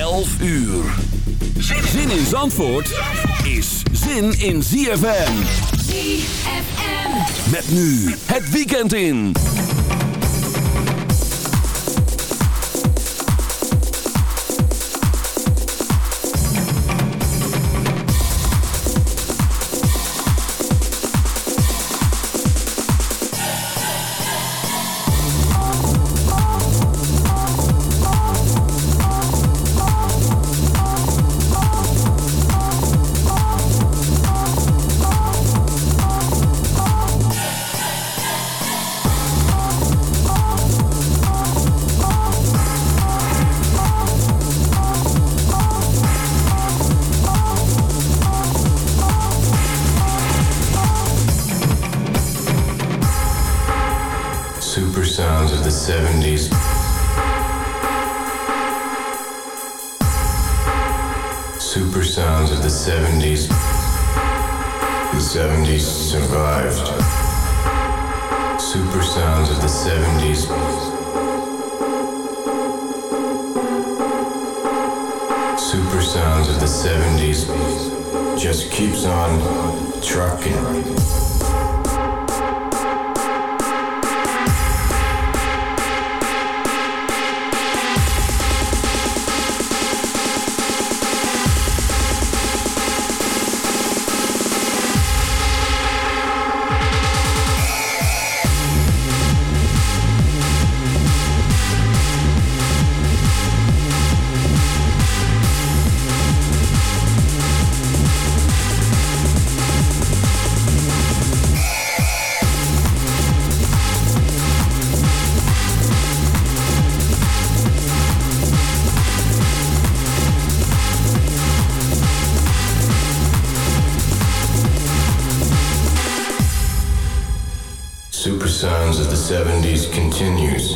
11 uur. Zin in Zandvoort is zin in ZFM. ZFM. Met nu het weekend in. 70s continues.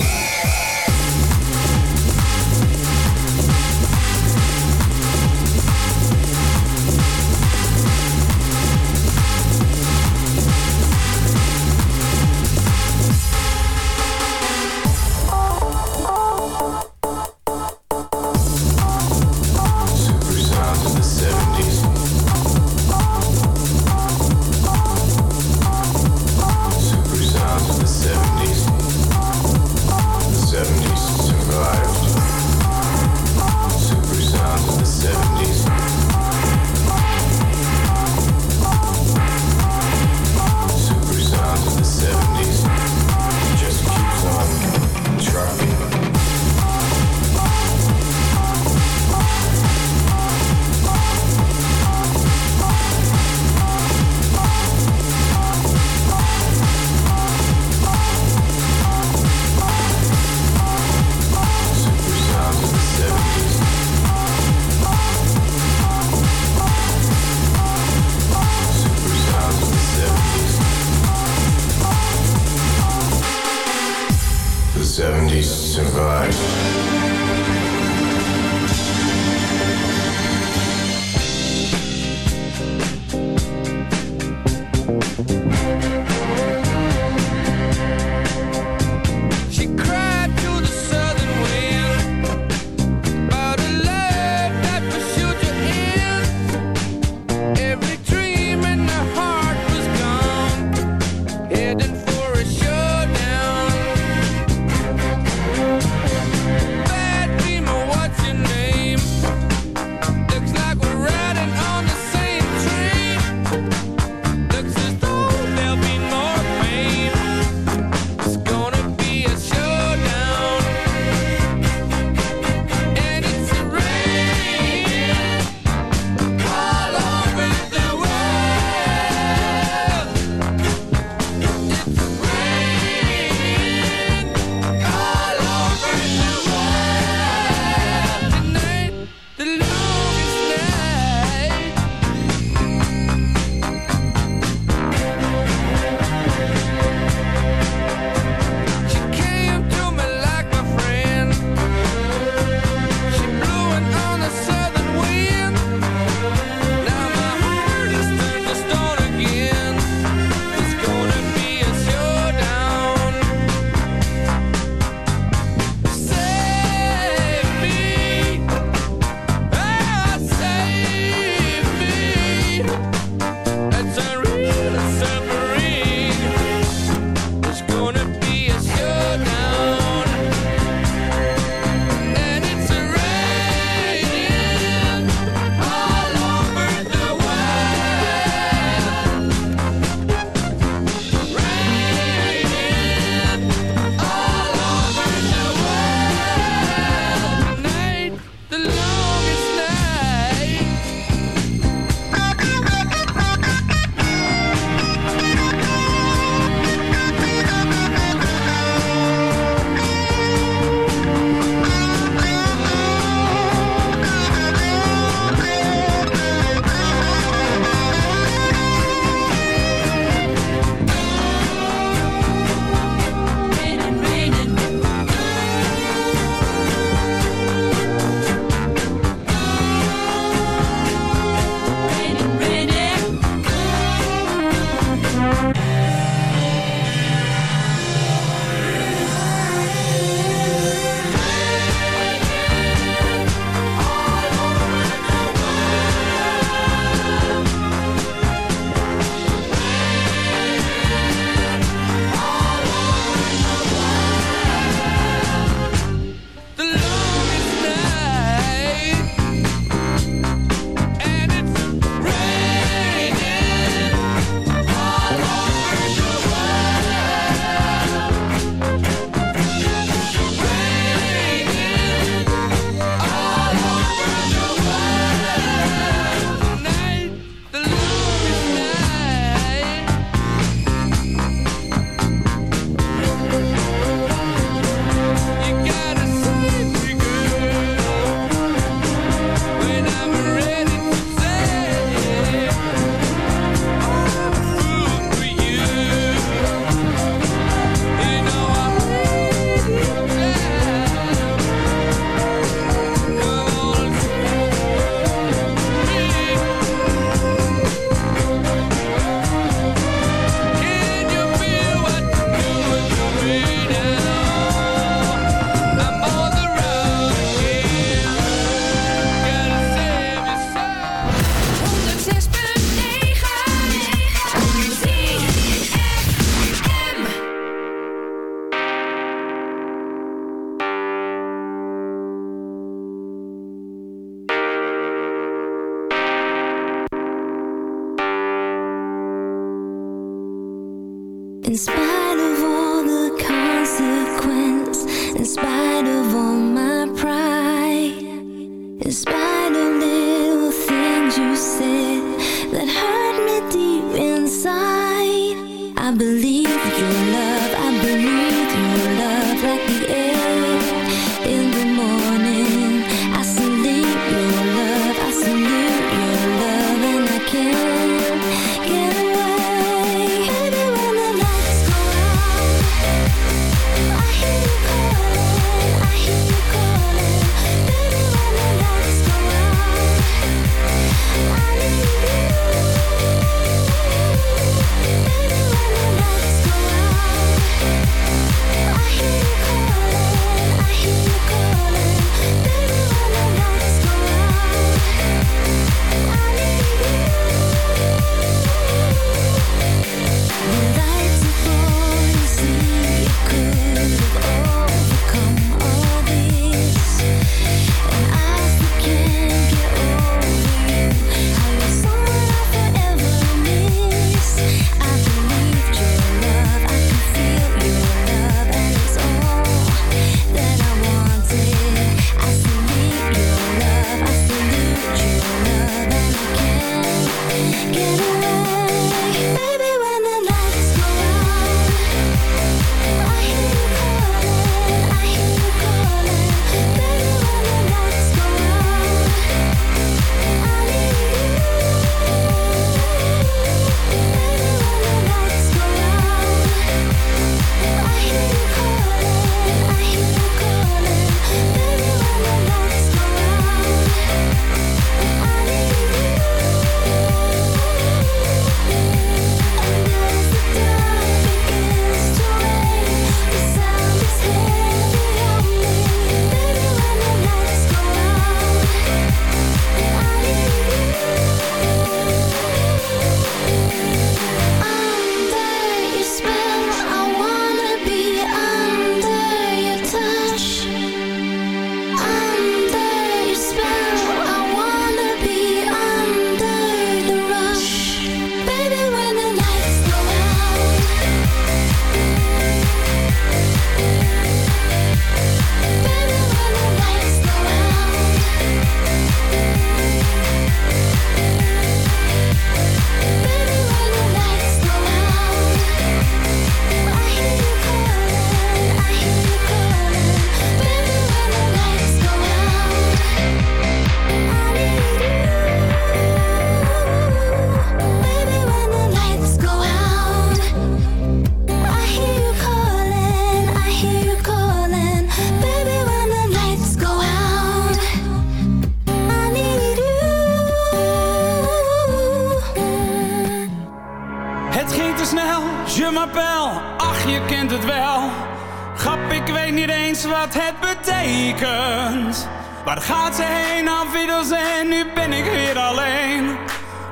En nu ben ik weer alleen.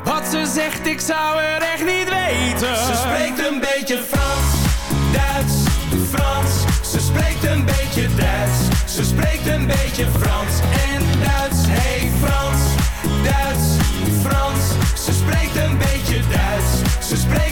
Wat ze zegt, ik zou er echt niet weten. Ze spreekt een beetje Frans, Duits, Frans. Ze spreekt een beetje Duits. Ze spreekt een beetje Frans en Duits. Hey Frans, Duits, Frans. Ze spreekt een beetje Duits. Ze spreekt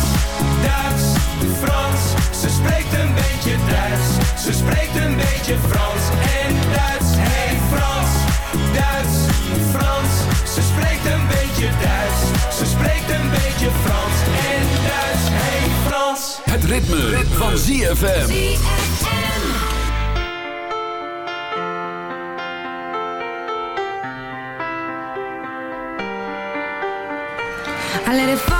Ze spreekt een beetje Frans en Duits. Hey Frans, Duits, Frans. Ze spreekt een beetje Duits. Ze spreekt een beetje Frans en Duits. hé Frans. Het ritme, van ZFM. I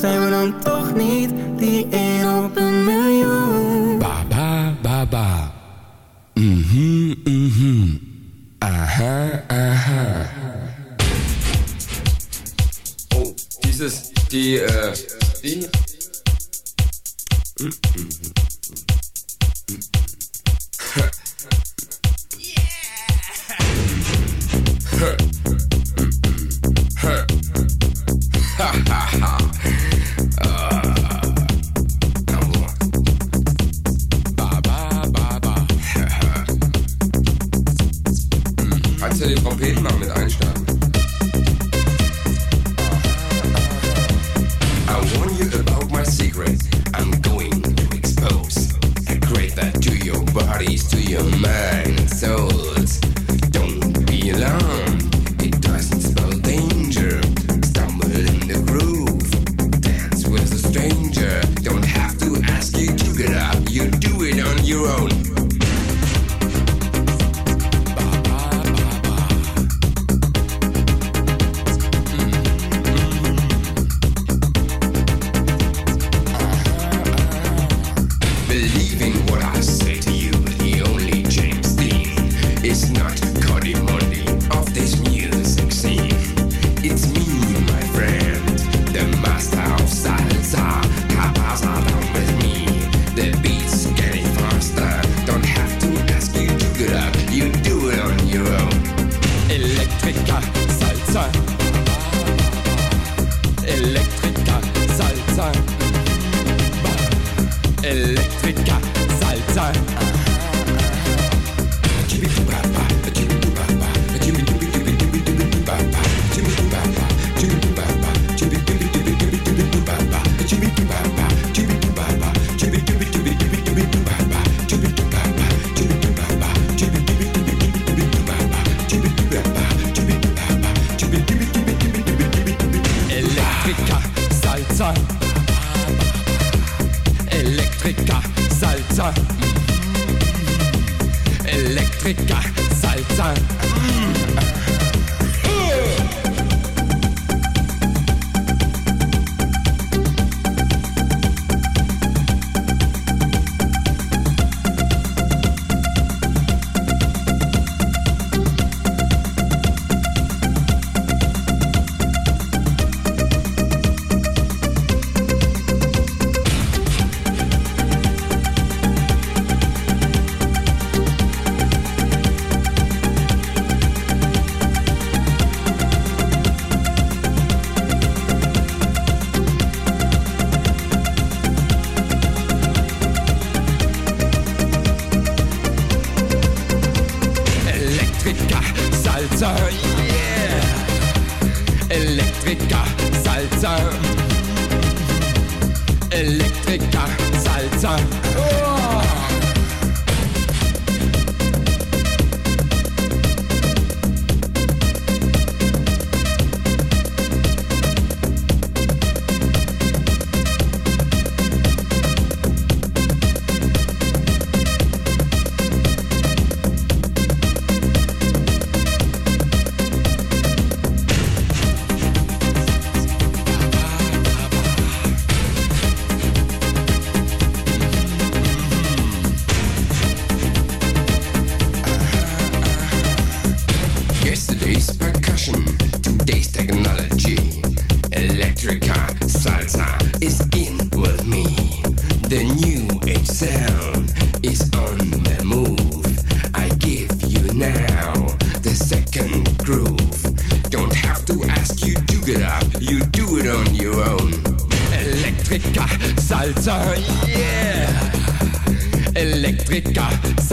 Zijn we dan toch niet die één op een miljoen?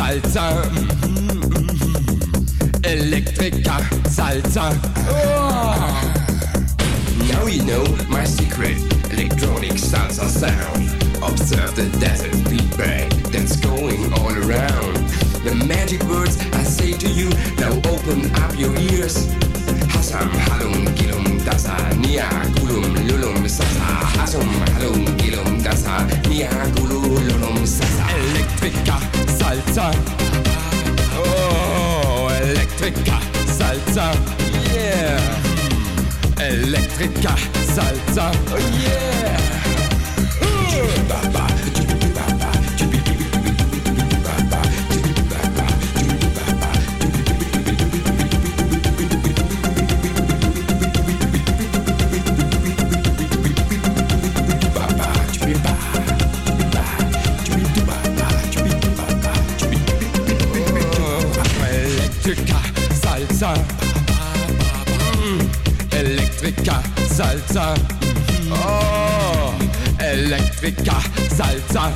Salsa. Mm-hmm. Elektriker, Salsa. Oh. Now you know my secret electronic salsa sound. Observe the desert feedback that's going all around. The magic words I say to you, now open up your ears. Hasam, halum, gilum, dasa, nia, gulum, lulum, sasa. Hasam, halum, gilum, dasa, nia, gulum, lulum, sasa. Elektriker salsa. Oh, electrica salsa. Yeah. Electrica salsa. Oh, yeah. Ooh. Salsa. Mm. Elektrika Salsa. Mm. Oh, Elektrika Salza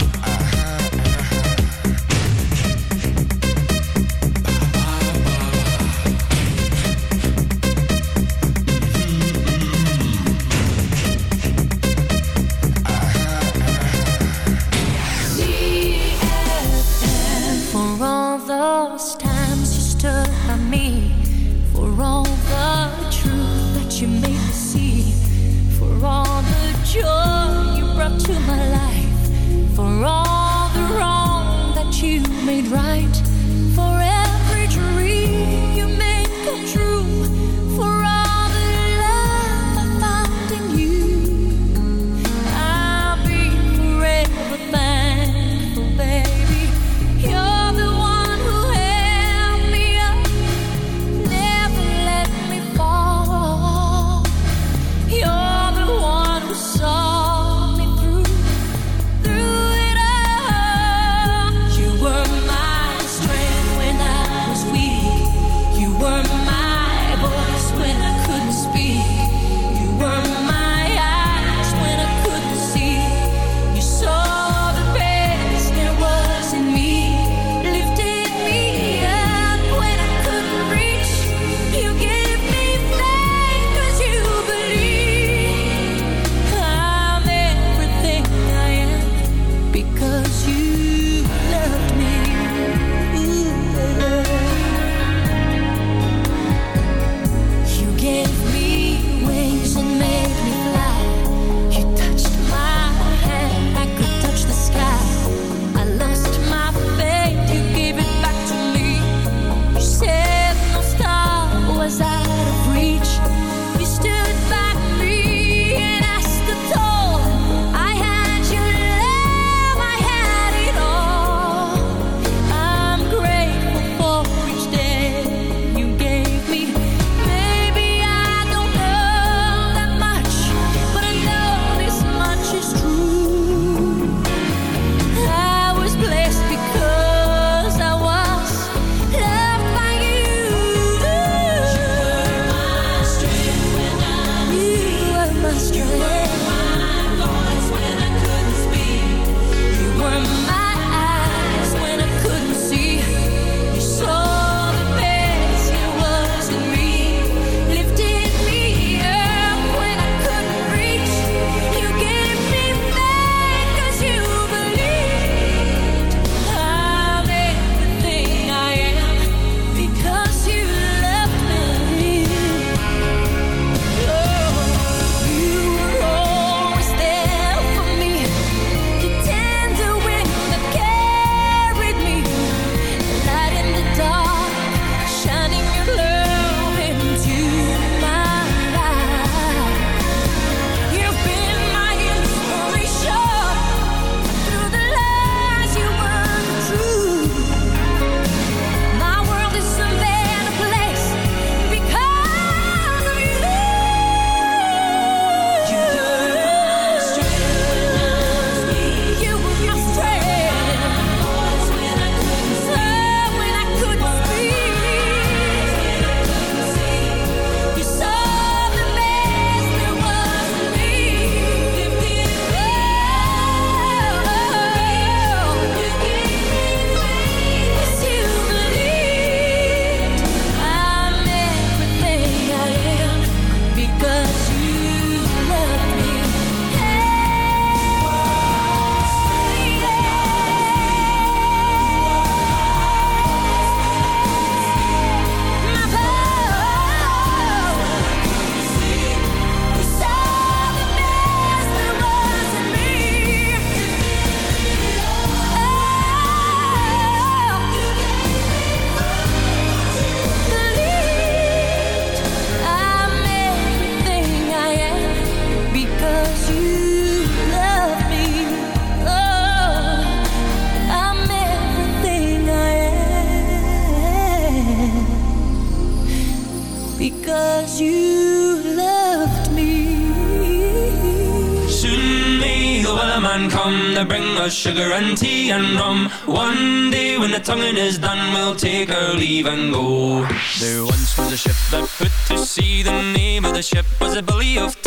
tonguing is done, we'll take our leave and go. There once was a ship that put to sea. The name of the ship was a bully of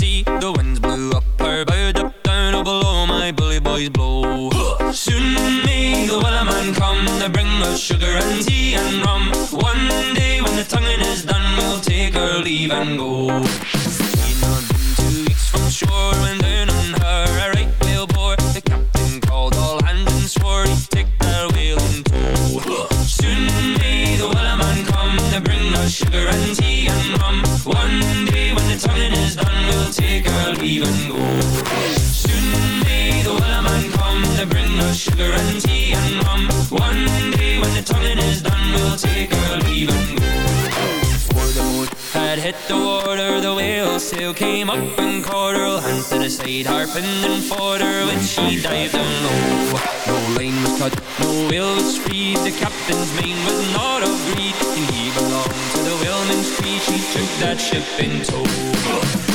sail came up and caught her Hands to the side, harping and fought her When she dived down low No line was cut, no wheel was freed The captain's main was not of greed And he belonged to the whaleman's fleet. She took that ship in tow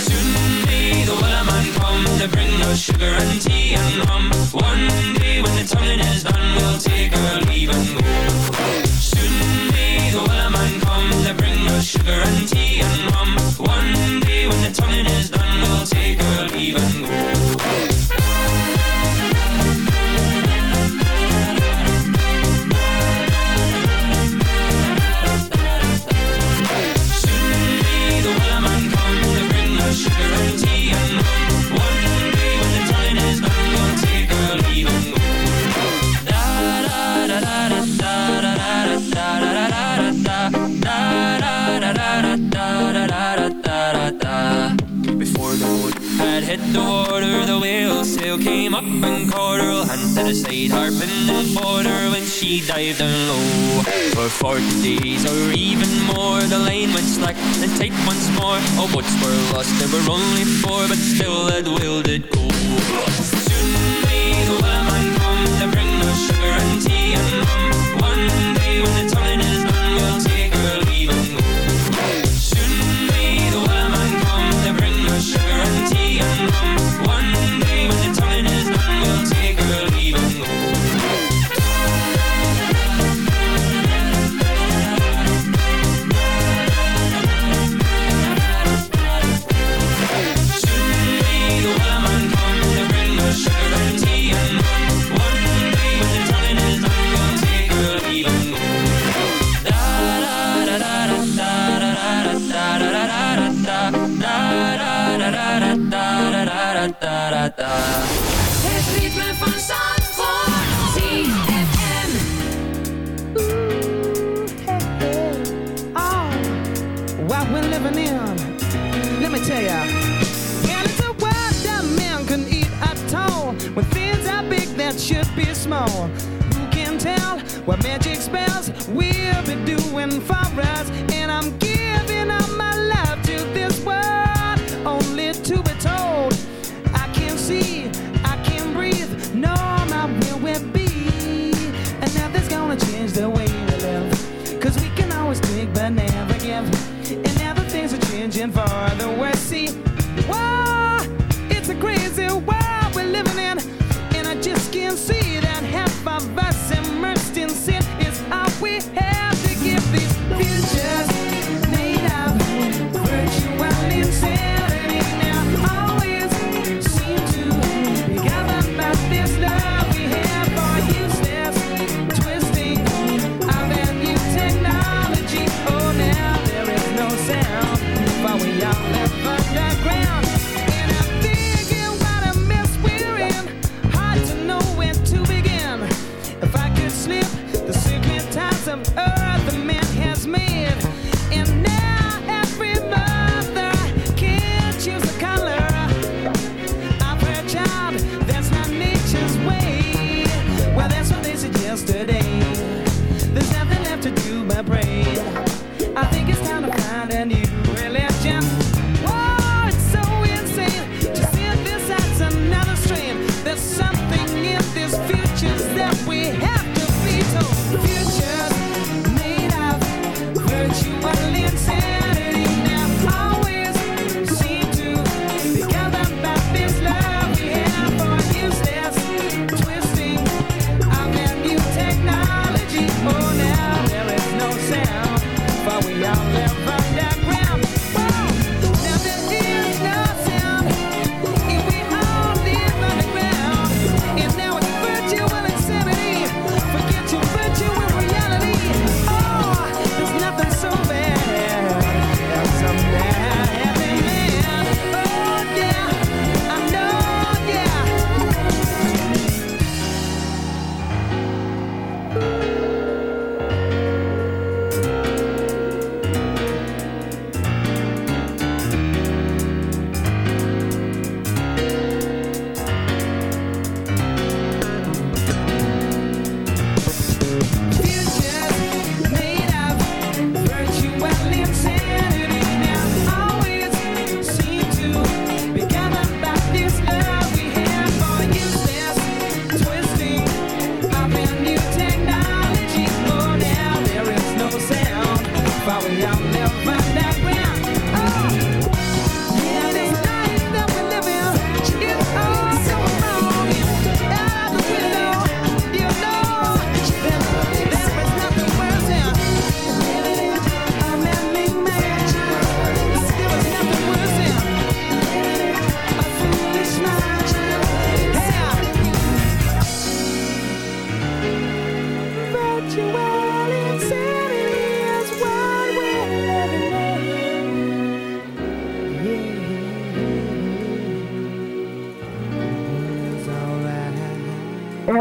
Soon may the whaleman come To bring us sugar and tea and rum One day when the tonguing is done We'll take our leave and go the wellerman comes, I bring her sugar and tea and rum. One day when the tonguing is done, we'll take a leave and go. and cordial Hand to the side, harping the border When she dived down low For 40 days or even more The line went slack and take once more Our oh, boats were lost, there were only four But still that will did go what we're living in. Let me tell ya. it's a world that can eat at all. When things are big that should be small. Who can tell what magic spells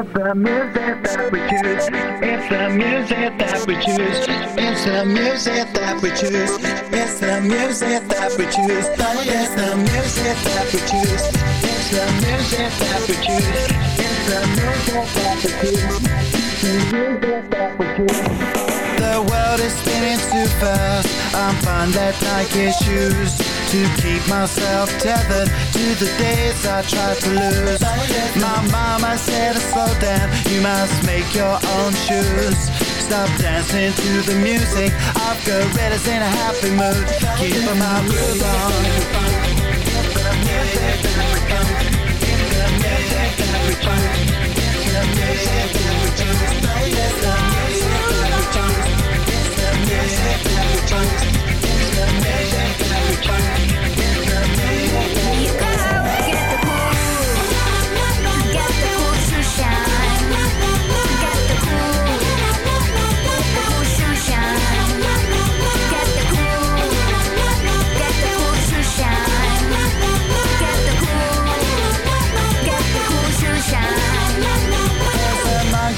It's the music that we choose. It's the music that we choose. It's the music that we choose. It's the music that we choose. It's the music that we choose. It's the music that we choose. It's the music that we choose. It's the music that we choose. The world is spinning too fast. I'm fine that I can choose to keep myself tethered to the days I tried to lose. My mama said to slow down, you must make your own shoes. Stop dancing to the music, I've got riddles in a happy mood. Keep my groove on. It's the music that we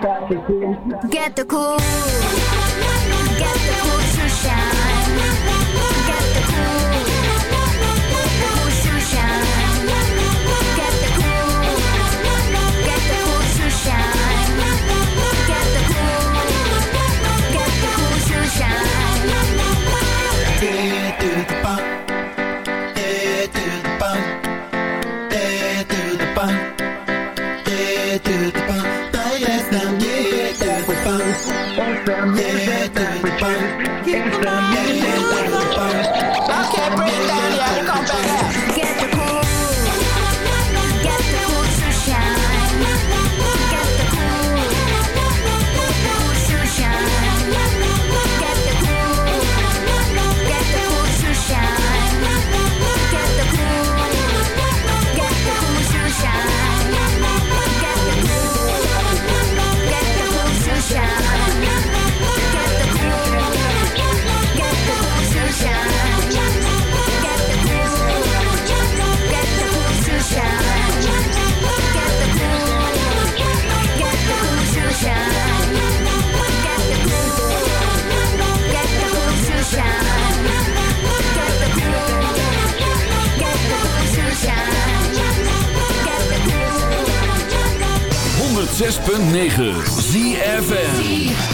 Get the cool. Get the cool 出现。106.9 ZFN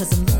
Cause I'm